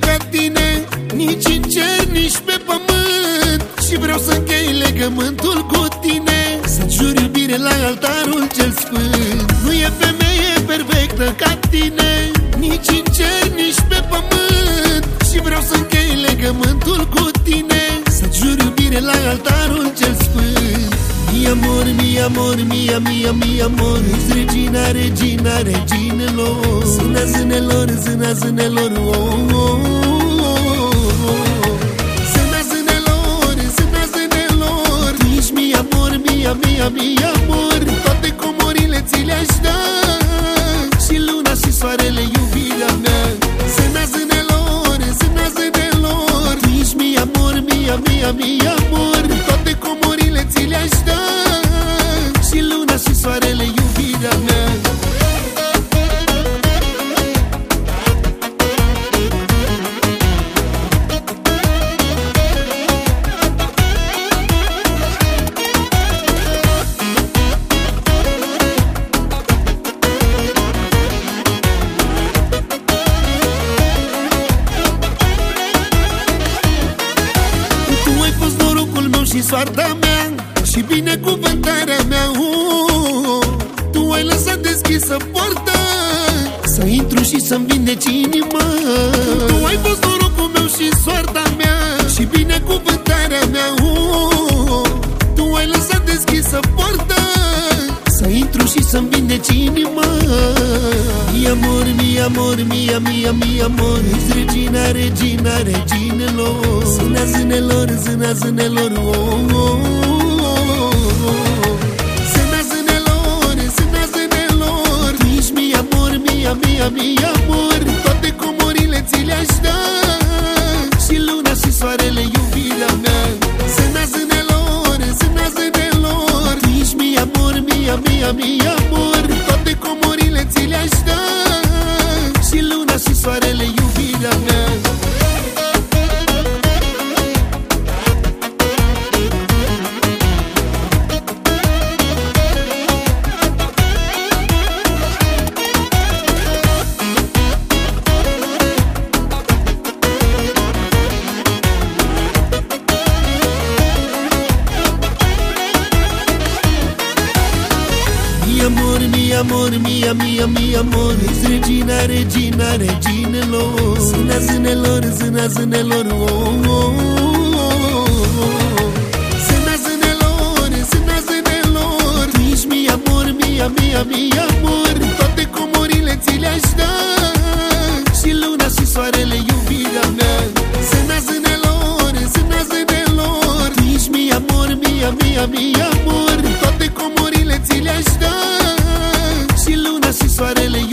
ca tine Nici în cer, nici pe pământ. Și vreau să închei legământul cu tine Să jur iubire la altarul cel sfânt. Nu e femeie perfectă ca tine Nici în cer, nici pe pământ. Și vreau să închei legământul cu tine Să jur iubire la altarul cel sfânt Mi amor, mi amor, mi mi mi amor Ești regina, regina, reginelor Zâna zânelor, zâna zânelor oh, oh, oh. Și soarta mea Și binecuvântarea mea uh, Tu ai lăsat deschisă poarta Să intru și să-mi vindeci inima. Tu ai fost norocul meu și soarta mea Și binecuvântarea mea uh, Tu ai lăsat deschisă poarta Să intru și să-mi vindeci inima Mi amor, mi amor, mia, mia, mi amor. Ești regina, regina, reginelor. Zâna zânelor, zâna zânelor oh, oh, oh, oh. Zâna zânelor, zâna zânelor. Tu ești mi amor, mia, mia, mi amor. Toate comorile ți le-aș da. Și luna și soarele Mi amor, mia, mia, mi amor. Ești regina, regina, reginelor. Zâna zânelor, zâna zânelor oh, oh, oh, oh. oh. Zâna zânelor, zâna zânelor. Tu ești mi amor, mia, mia, mi amor. Toate comorile ți le-aș da. Și luna și soarele iubirea mea. Zâna zânelor, zâna zânelor. Tu ești mi amor, mia, mia, mi amor so I really